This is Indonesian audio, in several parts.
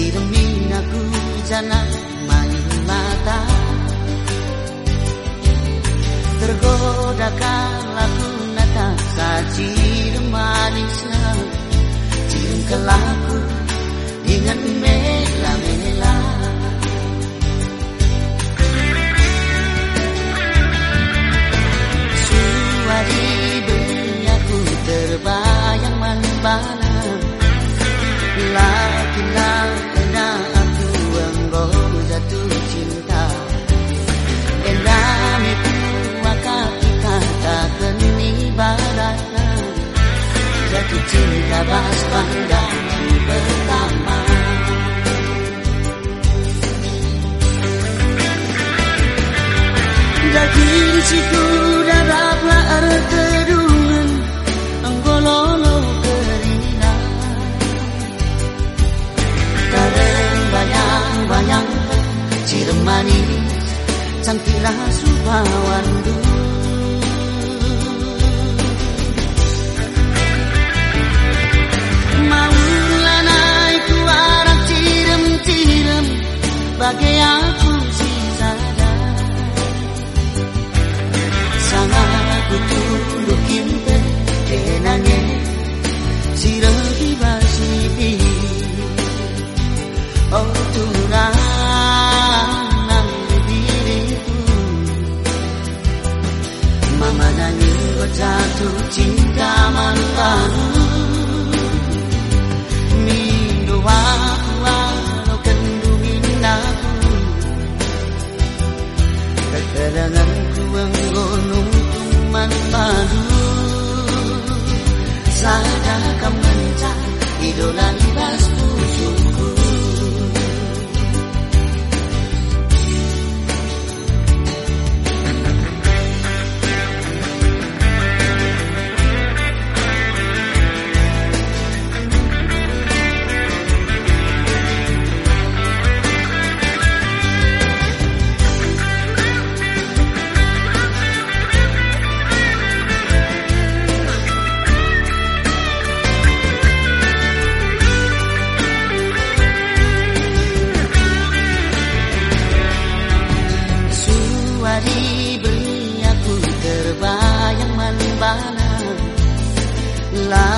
지금이라고 잖아 main mata. Tergoda kalau aku nata saji manisna cium kelaku dengan mela-mela. Suari benyaku terbayang manbang Cantiklah subawandu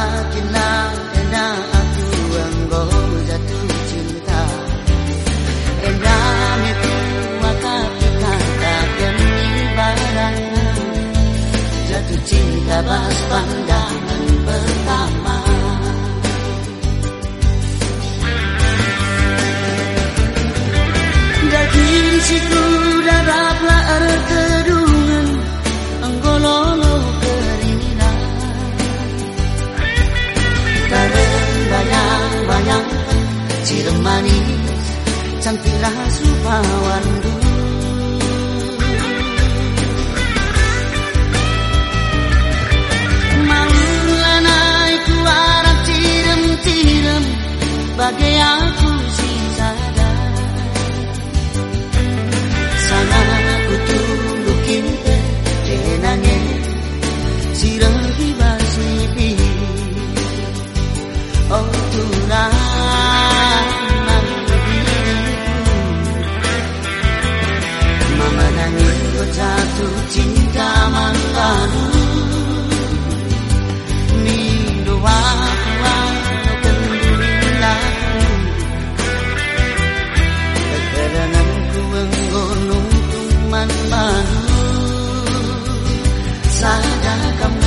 Lakinlah enak aku engkau jatuh cinta. Enak itu maka kita takkan ibaratnya Jatuh cinta bas pandang Cirem manis Cantiklah supawandu Maulah naik kuarang cirem-cirem Bagai aku berjatuh cinta mantan Ni doa kuatkan dirilah Keteranganku menggunung tuman madu Sadar kamu